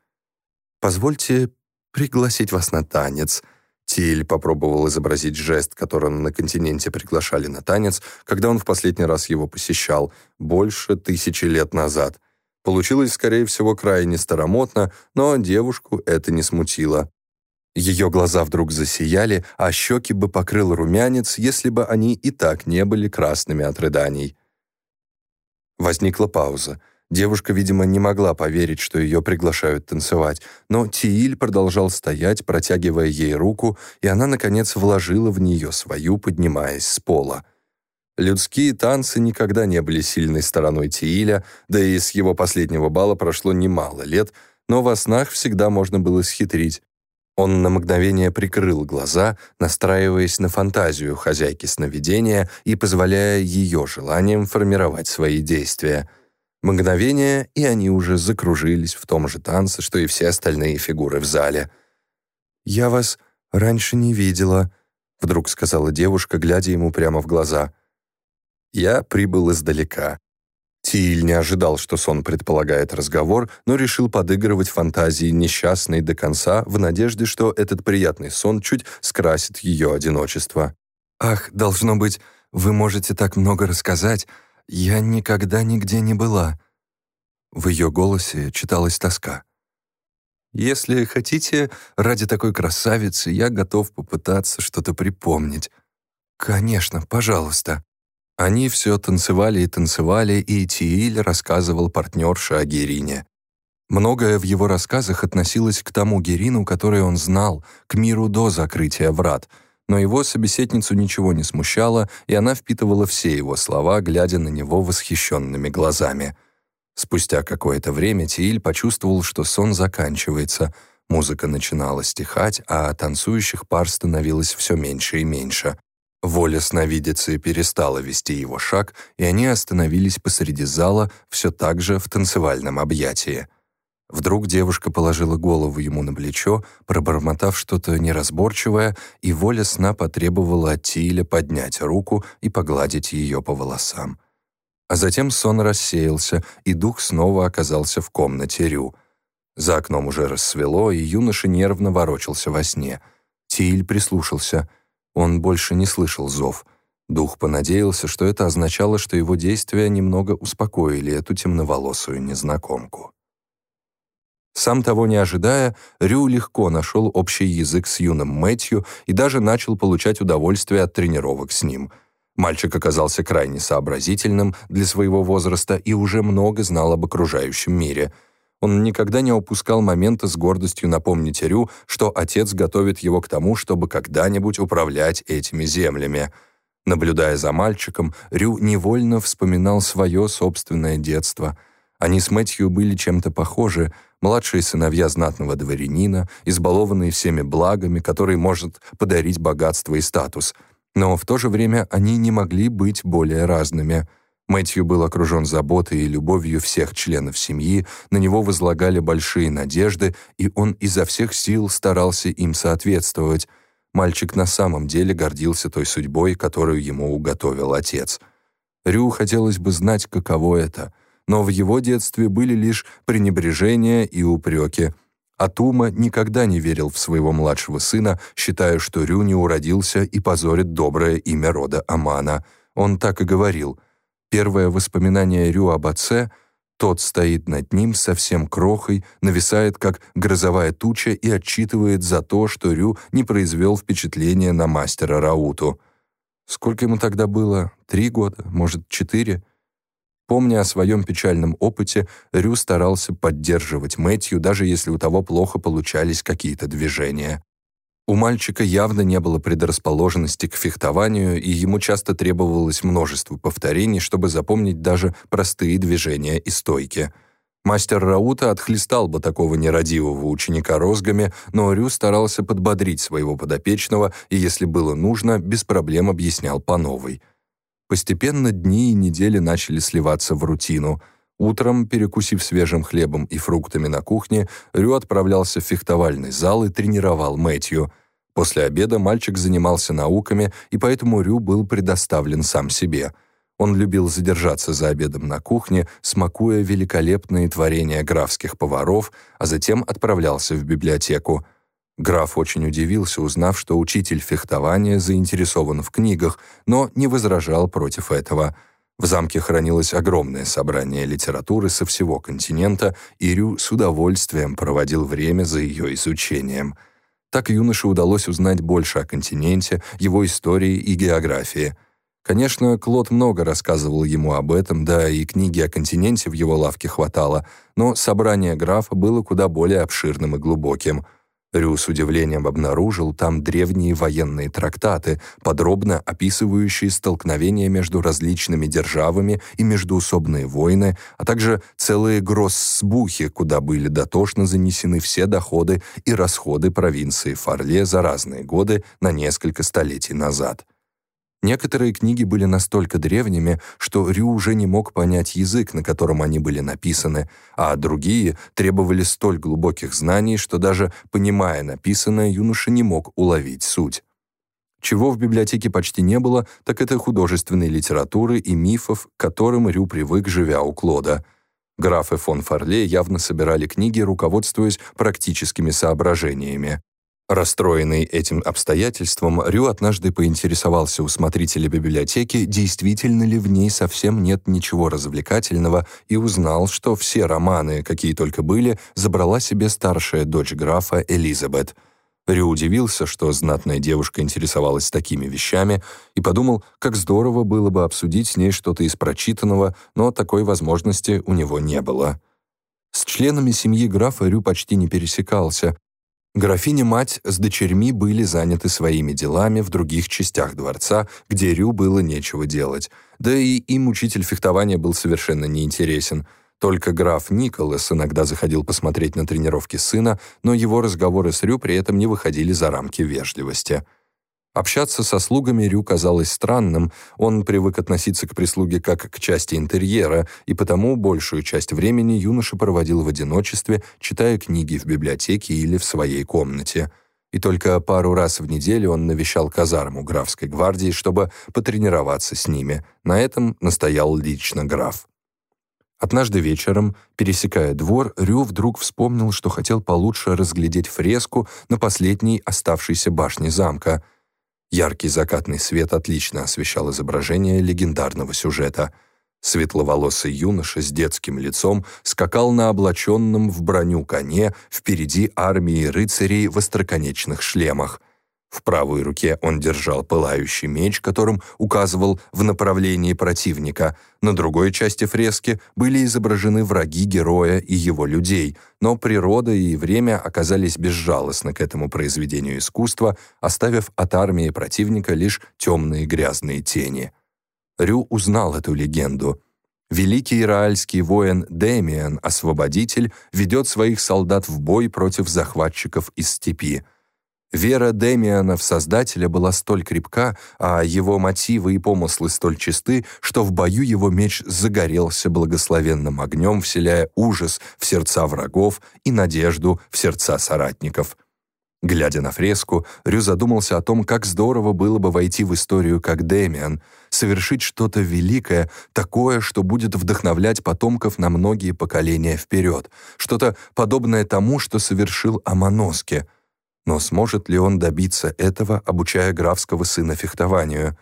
«Позвольте пригласить вас на танец». Тиль попробовал изобразить жест, которым на континенте приглашали на танец, когда он в последний раз его посещал, больше тысячи лет назад. Получилось, скорее всего, крайне старомодно, но девушку это не смутило. Ее глаза вдруг засияли, а щеки бы покрыл румянец, если бы они и так не были красными от рыданий. Возникла пауза. Девушка, видимо, не могла поверить, что ее приглашают танцевать, но Тииль продолжал стоять, протягивая ей руку, и она, наконец, вложила в нее свою, поднимаясь с пола. Людские танцы никогда не были сильной стороной Тииля, да и с его последнего бала прошло немало лет, но во снах всегда можно было схитрить. Он на мгновение прикрыл глаза, настраиваясь на фантазию хозяйки сновидения и позволяя ее желаниям формировать свои действия. Мгновение, и они уже закружились в том же танце, что и все остальные фигуры в зале. «Я вас раньше не видела», — вдруг сказала девушка, глядя ему прямо в глаза. «Я прибыл издалека», Тиль не ожидал, что сон предполагает разговор, но решил подыгрывать фантазии несчастной до конца в надежде, что этот приятный сон чуть скрасит ее одиночество. «Ах, должно быть, вы можете так много рассказать. Я никогда нигде не была». В ее голосе читалась тоска. «Если хотите, ради такой красавицы я готов попытаться что-то припомнить». «Конечно, пожалуйста». Они все танцевали и танцевали, и Тииль рассказывал партнерше о Герине. Многое в его рассказах относилось к тому Герину, который он знал, к миру до закрытия врат, но его собеседницу ничего не смущало, и она впитывала все его слова, глядя на него восхищенными глазами. Спустя какое-то время Тииль почувствовал, что сон заканчивается, музыка начинала стихать, а танцующих пар становилось все меньше и меньше. Воля сновидицы перестала вести его шаг, и они остановились посреди зала все так же в танцевальном объятии. Вдруг девушка положила голову ему на плечо, пробормотав что-то неразборчивое, и воля сна потребовала от Тииля поднять руку и погладить ее по волосам. А затем сон рассеялся, и дух снова оказался в комнате Рю. За окном уже рассвело, и юноша нервно ворочался во сне. Тииль прислушался — он больше не слышал зов. Дух понадеялся, что это означало, что его действия немного успокоили эту темноволосую незнакомку. Сам того не ожидая, Рю легко нашел общий язык с юным Мэтью и даже начал получать удовольствие от тренировок с ним. Мальчик оказался крайне сообразительным для своего возраста и уже много знал об окружающем мире — он никогда не упускал момента с гордостью напомнить Рю, что отец готовит его к тому, чтобы когда-нибудь управлять этими землями. Наблюдая за мальчиком, Рю невольно вспоминал свое собственное детство. Они с Мэтью были чем-то похожи, младшие сыновья знатного дворянина, избалованные всеми благами, которые может подарить богатство и статус. Но в то же время они не могли быть более разными — Мэтью был окружен заботой и любовью всех членов семьи, на него возлагали большие надежды, и он изо всех сил старался им соответствовать. Мальчик на самом деле гордился той судьбой, которую ему уготовил отец. Рю хотелось бы знать, каково это, но в его детстве были лишь пренебрежения и упреки. Атума никогда не верил в своего младшего сына, считая, что Рю не уродился и позорит доброе имя рода Амана. Он так и говорил — Первое воспоминание Рю об отце — тот стоит над ним совсем крохой, нависает как грозовая туча и отчитывает за то, что Рю не произвел впечатления на мастера Рауту. Сколько ему тогда было? Три года? Может, четыре? Помня о своем печальном опыте, Рю старался поддерживать Мэтью, даже если у того плохо получались какие-то движения. У мальчика явно не было предрасположенности к фехтованию, и ему часто требовалось множество повторений, чтобы запомнить даже простые движения и стойки. Мастер Раута отхлестал бы такого нерадивого ученика розгами, но Рю старался подбодрить своего подопечного и, если было нужно, без проблем объяснял по новой. Постепенно дни и недели начали сливаться в рутину — Утром, перекусив свежим хлебом и фруктами на кухне, Рю отправлялся в фехтовальный зал и тренировал Мэтью. После обеда мальчик занимался науками, и поэтому Рю был предоставлен сам себе. Он любил задержаться за обедом на кухне, смакуя великолепные творения графских поваров, а затем отправлялся в библиотеку. Граф очень удивился, узнав, что учитель фехтования заинтересован в книгах, но не возражал против этого – в замке хранилось огромное собрание литературы со всего континента, и Рю с удовольствием проводил время за ее изучением. Так юноше удалось узнать больше о континенте, его истории и географии. Конечно, Клод много рассказывал ему об этом, да и книги о континенте в его лавке хватало, но собрание графа было куда более обширным и глубоким. Рю с удивлением обнаружил там древние военные трактаты, подробно описывающие столкновения между различными державами и междуусобные войны, а также целые гроссбухи, куда были дотошно занесены все доходы и расходы провинции Фарле за разные годы на несколько столетий назад. Некоторые книги были настолько древними, что Рю уже не мог понять язык, на котором они были написаны, а другие требовали столь глубоких знаний, что даже понимая написанное, юноша не мог уловить суть. Чего в библиотеке почти не было, так это художественной литературы и мифов, к которым Рю привык, живя у Клода. Графы фон Фарле явно собирали книги, руководствуясь практическими соображениями. Расстроенный этим обстоятельством, Рю однажды поинтересовался у смотрителя библиотеки, действительно ли в ней совсем нет ничего развлекательного, и узнал, что все романы, какие только были, забрала себе старшая дочь графа Элизабет. Рю удивился, что знатная девушка интересовалась такими вещами, и подумал, как здорово было бы обсудить с ней что-то из прочитанного, но такой возможности у него не было. С членами семьи графа Рю почти не пересекался, Графиня-мать с дочерьми были заняты своими делами в других частях дворца, где Рю было нечего делать. Да и им учитель фехтования был совершенно неинтересен. Только граф Николас иногда заходил посмотреть на тренировки сына, но его разговоры с Рю при этом не выходили за рамки вежливости. Общаться со слугами Рю казалось странным, он привык относиться к прислуге как к части интерьера, и потому большую часть времени юноша проводил в одиночестве, читая книги в библиотеке или в своей комнате. И только пару раз в неделю он навещал казарму графской гвардии, чтобы потренироваться с ними. На этом настоял лично граф. Однажды вечером, пересекая двор, Рю вдруг вспомнил, что хотел получше разглядеть фреску на последней оставшейся башне замка — Яркий закатный свет отлично освещал изображение легендарного сюжета. Светловолосый юноша с детским лицом скакал на облаченном в броню коне впереди армии рыцарей в остроконечных шлемах — в правой руке он держал пылающий меч, которым указывал в направлении противника. На другой части фрески были изображены враги героя и его людей, но природа и время оказались безжалостны к этому произведению искусства, оставив от армии противника лишь темные грязные тени. Рю узнал эту легенду. Великий ираальский воин Демиан, освободитель, ведет своих солдат в бой против захватчиков из степи. Вера Демиана в Создателя была столь крепка, а его мотивы и помыслы столь чисты, что в бою его меч загорелся благословенным огнем, вселяя ужас в сердца врагов и надежду в сердца соратников. Глядя на фреску, Рю задумался о том, как здорово было бы войти в историю как Демиан, совершить что-то великое, такое, что будет вдохновлять потомков на многие поколения вперед, что-то подобное тому, что совершил Амоноске — но сможет ли он добиться этого, обучая графского сына фехтованию?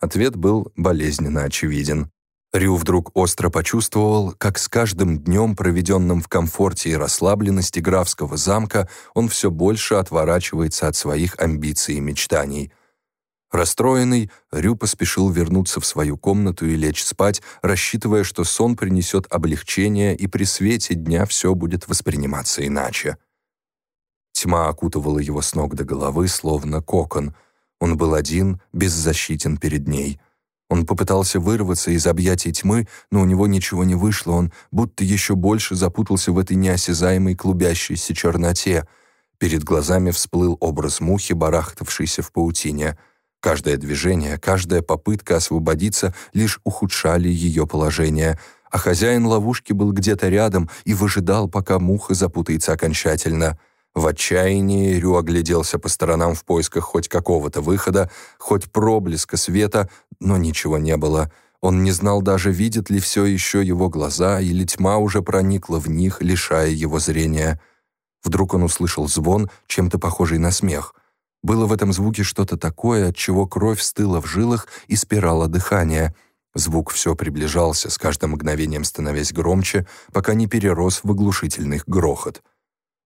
Ответ был болезненно очевиден. Рю вдруг остро почувствовал, как с каждым днем, проведенным в комфорте и расслабленности графского замка, он все больше отворачивается от своих амбиций и мечтаний. Расстроенный, Рю поспешил вернуться в свою комнату и лечь спать, рассчитывая, что сон принесет облегчение и при свете дня все будет восприниматься иначе. Тьма окутывала его с ног до головы, словно кокон. Он был один, беззащитен перед ней. Он попытался вырваться из объятий тьмы, но у него ничего не вышло, он будто еще больше запутался в этой неосязаемой клубящейся черноте. Перед глазами всплыл образ мухи, барахтавшейся в паутине. Каждое движение, каждая попытка освободиться лишь ухудшали ее положение, а хозяин ловушки был где-то рядом и выжидал, пока муха запутается окончательно — в отчаянии Рю огляделся по сторонам в поисках хоть какого-то выхода, хоть проблеска света, но ничего не было. Он не знал даже, видит ли все еще его глаза, или тьма уже проникла в них, лишая его зрения. Вдруг он услышал звон, чем-то похожий на смех. Было в этом звуке что-то такое, от чего кровь стыла в жилах и спирала дыхание. Звук все приближался, с каждым мгновением становясь громче, пока не перерос в оглушительный грохот.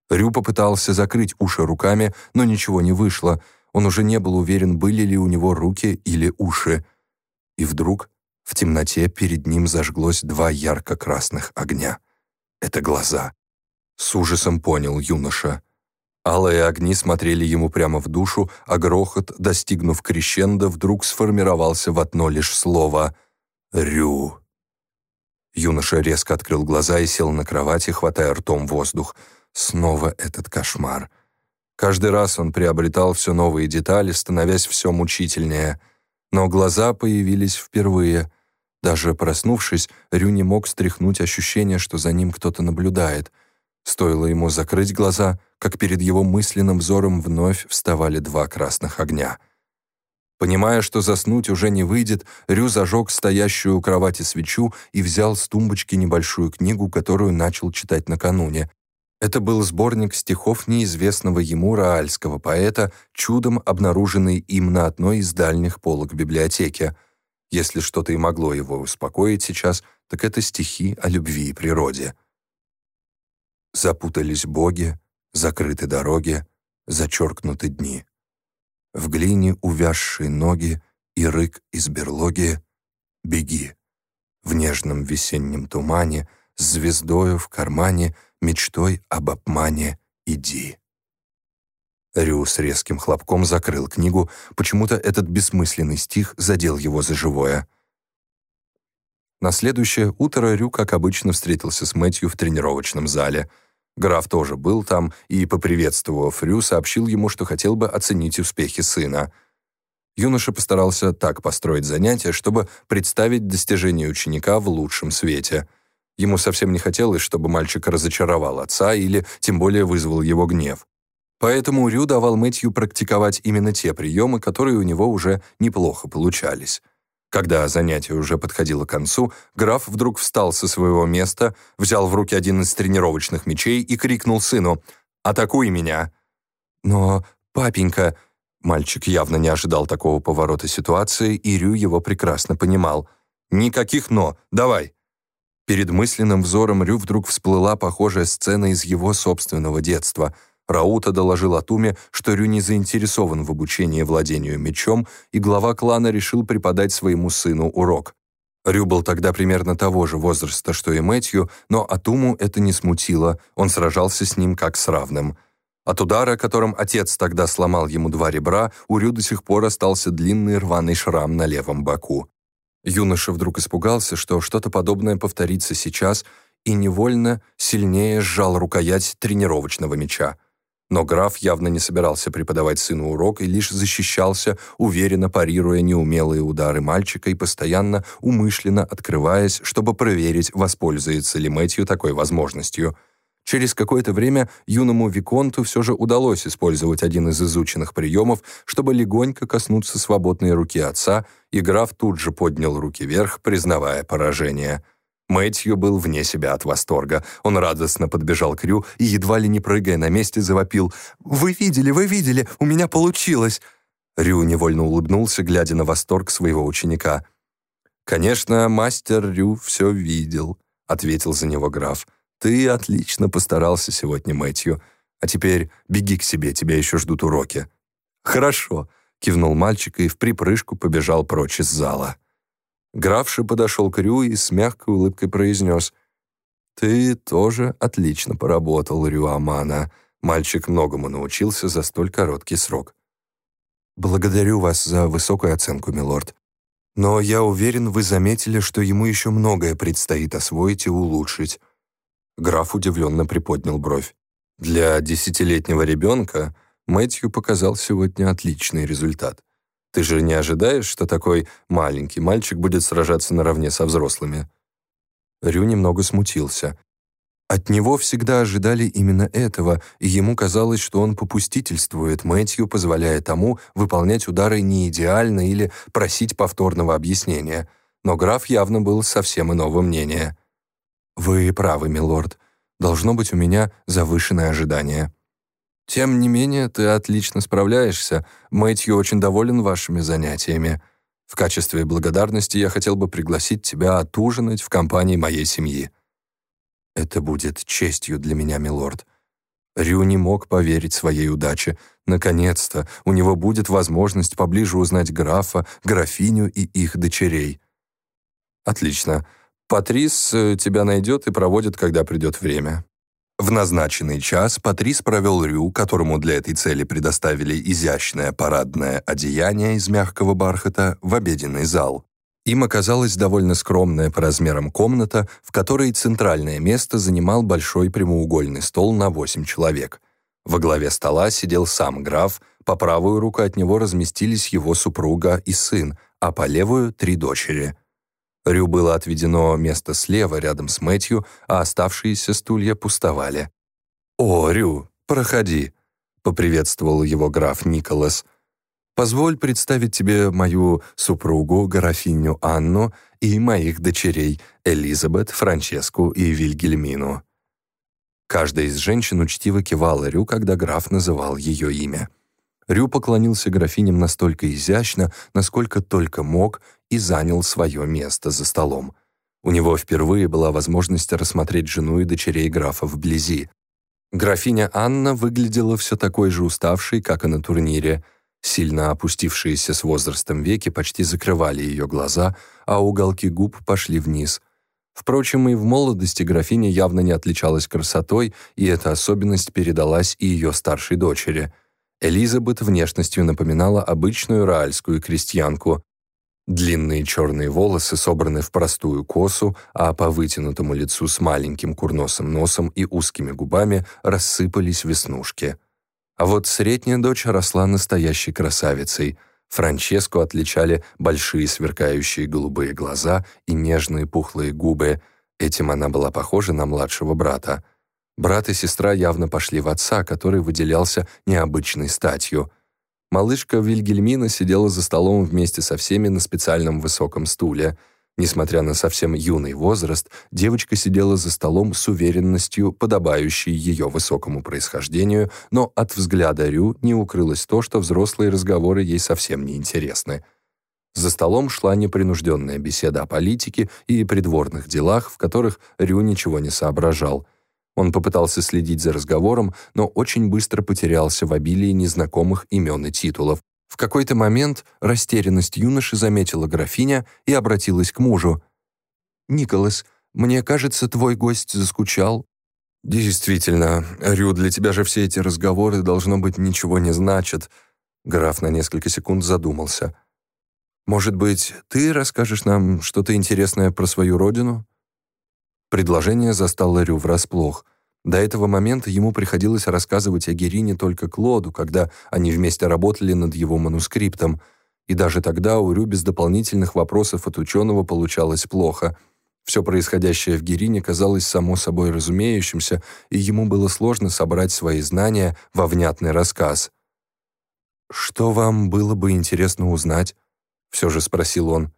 Рю попытался закрыть уши руками, но ничего не вышло. Он уже не был уверен, были ли у него руки или уши. И вдруг в темноте перед ним зажглось два ярко-красных огня. Это глаза. С ужасом понял юноша. Алые огни смотрели ему прямо в душу, а грохот, достигнув крещенда, вдруг сформировался в одно лишь слово «Рю». Юноша резко открыл глаза и сел на кровати, хватая ртом воздух. Снова этот кошмар. Каждый раз он приобретал все новые детали, становясь все мучительнее. Но глаза появились впервые. Даже проснувшись, Рю не мог стряхнуть ощущение, что за ним кто-то наблюдает. Стоило ему закрыть глаза, как перед его мысленным взором вновь вставали два красных огня. Понимая, что заснуть уже не выйдет, Рю зажег стоящую у кровати свечу и взял с тумбочки небольшую книгу, которую начал читать накануне. Это был сборник стихов неизвестного ему раальского поэта, чудом обнаруженный им на одной из дальних полок библиотеки. Если что-то и могло его успокоить сейчас, так это стихи о любви и природе. Запутались боги, закрыты дороги, зачеркнуты дни. В глине увязшие ноги и рык из берлоги «Беги!» В нежном весеннем тумане, с звездою в кармане, мечтой об обмане иди. Рю с резким хлопком закрыл книгу, почему-то этот бессмысленный стих задел его за живое. На следующее утро Рю, как обычно, встретился с Мэтью в тренировочном зале — Граф тоже был там и, поприветствовав Рю, сообщил ему, что хотел бы оценить успехи сына. Юноша постарался так построить занятия, чтобы представить достижения ученика в лучшем свете. Ему совсем не хотелось, чтобы мальчик разочаровал отца или тем более вызвал его гнев. Поэтому Рю давал Мэтью практиковать именно те приемы, которые у него уже неплохо получались. Когда занятие уже подходило к концу, граф вдруг встал со своего места, взял в руки один из тренировочных мечей и крикнул сыну «Атакуй меня!». Но, папенька, мальчик явно не ожидал такого поворота ситуации, и Рю его прекрасно понимал. «Никаких «но», давай!» Перед мысленным взором Рю вдруг всплыла похожая сцена из его собственного детства — Раута доложил Атуме, что Рю не заинтересован в обучении владению мечом, и глава клана решил преподать своему сыну урок. Рю был тогда примерно того же возраста, что и Мэтью, но Атуму это не смутило, он сражался с ним как с равным. От удара, которым отец тогда сломал ему два ребра, у Рю до сих пор остался длинный рваный шрам на левом боку. Юноша вдруг испугался, что что-то подобное повторится сейчас, и невольно сильнее сжал рукоять тренировочного меча. Но граф явно не собирался преподавать сыну урок и лишь защищался, уверенно парируя неумелые удары мальчика и постоянно умышленно открываясь, чтобы проверить, воспользуется ли Мэтью такой возможностью. Через какое-то время юному Виконту все же удалось использовать один из изученных приемов, чтобы легонько коснуться свободной руки отца, и граф тут же поднял руки вверх, признавая поражение — Мэтью был вне себя от восторга. Он радостно подбежал к Рю и, едва ли не прыгая на месте, завопил. «Вы видели, вы видели! У меня получилось!» Рю невольно улыбнулся, глядя на восторг своего ученика. «Конечно, мастер Рю все видел», — ответил за него граф. «Ты отлично постарался сегодня, Мэтью. А теперь беги к себе, тебя еще ждут уроки». «Хорошо», — кивнул мальчик и в припрыжку побежал прочь из зала. Графши подошел к Рю и с мягкой улыбкой произнес «Ты тоже отлично поработал, Рю Амана. Мальчик многому научился за столь короткий срок». «Благодарю вас за высокую оценку, милорд. Но я уверен, вы заметили, что ему еще многое предстоит освоить и улучшить». Граф удивленно приподнял бровь. «Для десятилетнего ребенка Мэтью показал сегодня отличный результат. Ты же не ожидаешь, что такой маленький мальчик будет сражаться наравне со взрослыми?» Рю немного смутился. От него всегда ожидали именно этого, и ему казалось, что он попустительствует Мэтью, позволяя тому выполнять удары не идеально или просить повторного объяснения. Но граф явно был совсем иного мнения. «Вы правы, милорд. Должно быть у меня завышенное ожидание». Тем не менее, ты отлично справляешься. Мэтью очень доволен вашими занятиями. В качестве благодарности я хотел бы пригласить тебя отужинать в компании моей семьи». «Это будет честью для меня, милорд». Рю не мог поверить своей удаче. Наконец-то у него будет возможность поближе узнать графа, графиню и их дочерей. «Отлично. Патрис э, тебя найдет и проводит, когда придет время. В назначенный час Патрис провел Рю, которому для этой цели предоставили изящное парадное одеяние из мягкого бархата, в обеденный зал. Им оказалась довольно скромная по размерам комната, в которой центральное место занимал большой прямоугольный стол на восемь человек. Во главе стола сидел сам граф, по правую руку от него разместились его супруга и сын, а по левую — три дочери. Рю было отведено место слева, рядом с Мэтью, а оставшиеся стулья пустовали. «О, Рю, проходи», — поприветствовал его граф Николас — Позволь представить тебе мою супругу, графиню Анну, и моих дочерей Элизабет, Франческу и Вильгельмину». Каждая из женщин учтиво кивала Рю, когда граф называл ее имя. Рю поклонился графиням настолько изящно, насколько только мог, и занял свое место за столом. У него впервые была возможность рассмотреть жену и дочерей графа вблизи. Графиня Анна выглядела все такой же уставшей, как и на турнире — Сильно опустившиеся с возрастом веки почти закрывали ее глаза, а уголки губ пошли вниз. Впрочем, и в молодости графиня явно не отличалась красотой, и эта особенность передалась и ее старшей дочери. Элизабет внешностью напоминала обычную раальскую крестьянку. Длинные черные волосы собраны в простую косу, а по вытянутому лицу с маленьким курносым носом и узкими губами рассыпались веснушки — а вот средняя дочь росла настоящей красавицей. Франческу отличали большие сверкающие голубые глаза и нежные пухлые губы. Этим она была похожа на младшего брата. Брат и сестра явно пошли в отца, который выделялся необычной статью. Малышка Вильгельмина сидела за столом вместе со всеми на специальном высоком стуле — Несмотря на совсем юный возраст, девочка сидела за столом с уверенностью, подобающей ее высокому происхождению, но от взгляда Рю не укрылось то, что взрослые разговоры ей совсем не интересны. За столом шла непринужденная беседа о политике и придворных делах, в которых Рю ничего не соображал. Он попытался следить за разговором, но очень быстро потерялся в обилии незнакомых имен и титулов, в какой-то момент растерянность юноши заметила графиня и обратилась к мужу. «Николас, мне кажется, твой гость заскучал». «Действительно, Рю, для тебя же все эти разговоры, должно быть, ничего не значат». Граф на несколько секунд задумался. «Может быть, ты расскажешь нам что-то интересное про свою родину?» Предложение застало Рю врасплох — до этого момента ему приходилось рассказывать о Герине только Клоду, когда они вместе работали над его манускриптом, и даже тогда у Рю без дополнительных вопросов от ученого получалось плохо. Все происходящее в Герине казалось само собой разумеющимся, и ему было сложно собрать свои знания во внятный рассказ. «Что вам было бы интересно узнать?» — все же спросил он.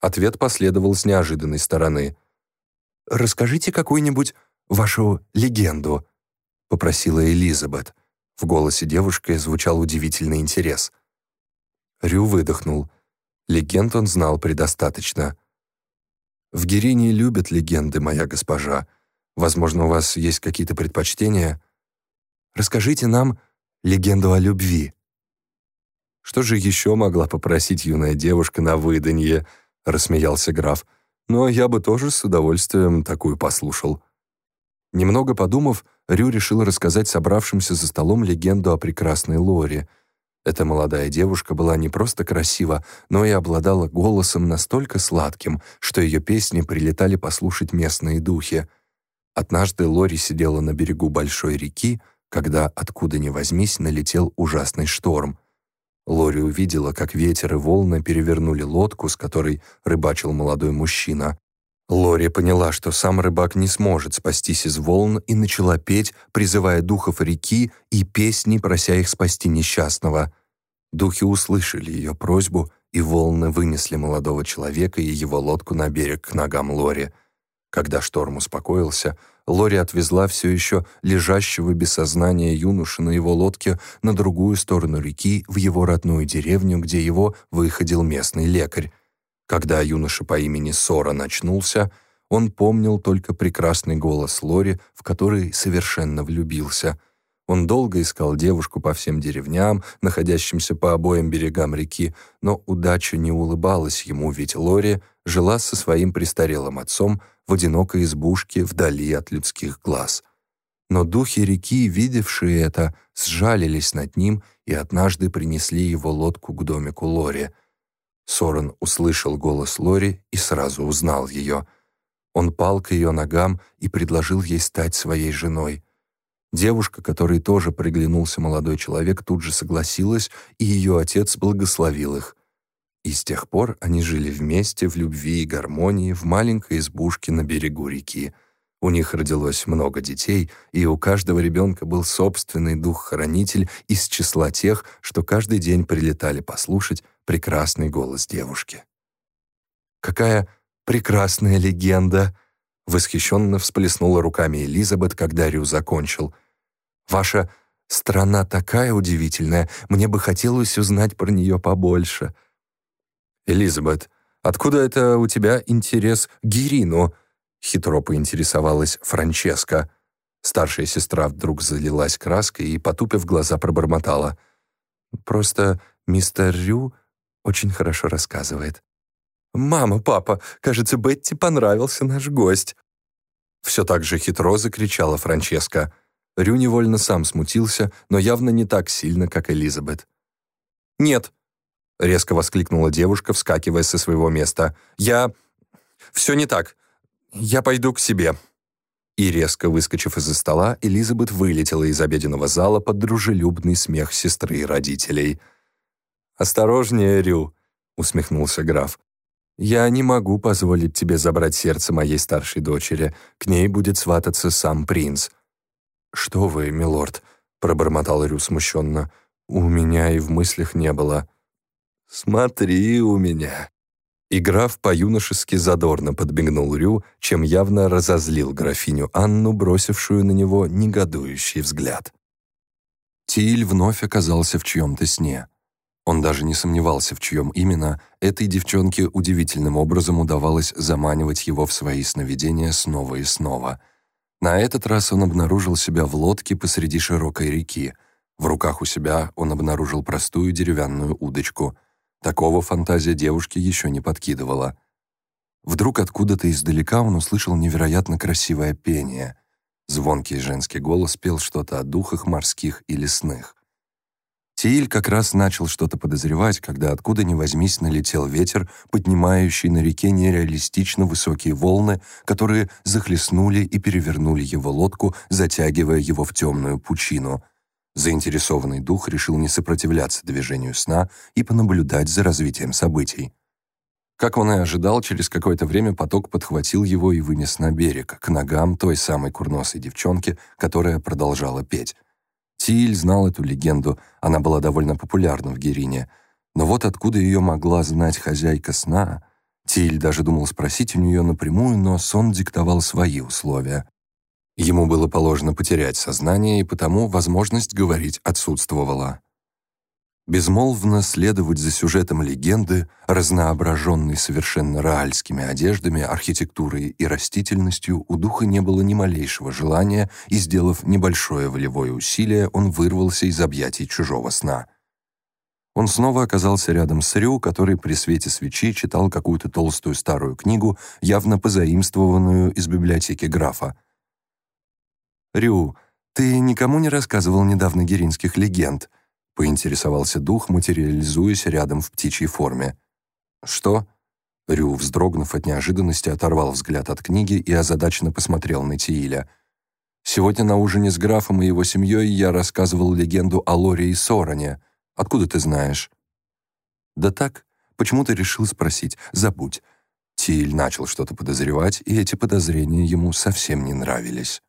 Ответ последовал с неожиданной стороны. «Расскажите какую-нибудь вашу легенду», — попросила Элизабет. В голосе девушки звучал удивительный интерес. Рю выдохнул. Легенд он знал предостаточно. «В Герине любят легенды, моя госпожа. Возможно, у вас есть какие-то предпочтения? Расскажите нам легенду о любви». «Что же еще могла попросить юная девушка на выданье?» — рассмеялся граф. «Но я бы тоже с удовольствием такую послушал». Немного подумав, Рю решил рассказать собравшимся за столом легенду о прекрасной Лоре. Эта молодая девушка была не просто красива, но и обладала голосом настолько сладким, что ее песни прилетали послушать местные духи. Однажды Лори сидела на берегу большой реки, когда, откуда ни возьмись, налетел ужасный шторм. Лори увидела, как ветер и волны перевернули лодку, с которой рыбачил молодой мужчина. Лори поняла, что сам рыбак не сможет спастись из волн, и начала петь, призывая духов реки и песни, прося их спасти несчастного. Духи услышали ее просьбу, и волны вынесли молодого человека и его лодку на берег к ногам Лори. Когда шторм успокоился, Лори отвезла все еще лежащего без сознания юношу на его лодке на другую сторону реки в его родную деревню, где его выходил местный лекарь. Когда юноша по имени Сора начнулся, он помнил только прекрасный голос Лори, в который совершенно влюбился. Он долго искал девушку по всем деревням, находящимся по обоим берегам реки, но удача не улыбалась ему, ведь Лори жила со своим престарелым отцом в одинокой избушке вдали от людских глаз. Но духи реки, видевшие это, сжалились над ним и однажды принесли его лодку к домику Лори. Сорен услышал голос Лори и сразу узнал ее. Он пал к ее ногам и предложил ей стать своей женой. Девушка, которой тоже приглянулся молодой человек, тут же согласилась, и ее отец благословил их. И с тех пор они жили вместе в любви и гармонии в маленькой избушке на берегу реки. У них родилось много детей, и у каждого ребенка был собственный дух-хранитель из числа тех, что каждый день прилетали послушать прекрасный голос девушки. «Какая прекрасная легенда!» Восхищенно всплеснула руками Элизабет, когда Рю закончил. «Ваша страна такая удивительная, мне бы хотелось узнать про нее побольше». «Элизабет, откуда это у тебя интерес к Гирину?» Хитро поинтересовалась Франческа. Старшая сестра вдруг залилась краской и, потупив глаза, пробормотала. «Просто мистер Рю очень хорошо рассказывает». «Мама, папа, кажется, Бетти понравился наш гость». Все так же хитро закричала Франческа. Рю невольно сам смутился, но явно не так сильно, как Элизабет. «Нет», — резко воскликнула девушка, вскакивая со своего места. «Я... Все не так. Я пойду к себе». И резко выскочив из-за стола, Элизабет вылетела из обеденного зала под дружелюбный смех сестры и родителей. «Осторожнее, Рю», — усмехнулся граф. «Я не могу позволить тебе забрать сердце моей старшей дочери. К ней будет свататься сам принц». «Что вы, милорд?» — пробормотал Рю смущенно. «У меня и в мыслях не было». «Смотри у меня». И граф по-юношески задорно подбегнул Рю, чем явно разозлил графиню Анну, бросившую на него негодующий взгляд. Тиль вновь оказался в чьем-то сне. Он даже не сомневался, в чьем именно, этой девчонке удивительным образом удавалось заманивать его в свои сновидения снова и снова. На этот раз он обнаружил себя в лодке посреди широкой реки. В руках у себя он обнаружил простую деревянную удочку. Такого фантазия девушки еще не подкидывала. Вдруг откуда-то издалека он услышал невероятно красивое пение. Звонкий женский голос пел что-то о духах морских и лесных. Тииль как раз начал что-то подозревать, когда откуда ни возьмись налетел ветер, поднимающий на реке нереалистично высокие волны, которые захлестнули и перевернули его лодку, затягивая его в темную пучину. Заинтересованный дух решил не сопротивляться движению сна и понаблюдать за развитием событий. Как он и ожидал, через какое-то время поток подхватил его и вынес на берег, к ногам той самой курносой девчонки, которая продолжала петь. Тиль знал эту легенду, она была довольно популярна в Герине. Но вот откуда ее могла знать хозяйка сна? Тиль даже думал спросить у нее напрямую, но сон диктовал свои условия. Ему было положено потерять сознание, и потому возможность говорить отсутствовала безмолвно следовать за сюжетом легенды, разноображенной совершенно раальскими одеждами, архитектурой и растительностью, у духа не было ни малейшего желания, и, сделав небольшое волевое усилие, он вырвался из объятий чужого сна. Он снова оказался рядом с Рю, который при свете свечи читал какую-то толстую старую книгу, явно позаимствованную из библиотеки графа. «Рю, ты никому не рассказывал недавно геринских легенд?» Поинтересовался дух, материализуясь рядом в птичьей форме. «Что?» Рю, вздрогнув от неожиданности, оторвал взгляд от книги и озадаченно посмотрел на Тииля. «Сегодня на ужине с графом и его семьей я рассказывал легенду о Лоре и Сороне. Откуда ты знаешь?» «Да так. Почему ты решил спросить? Забудь». Тиль начал что-то подозревать, и эти подозрения ему совсем не нравились.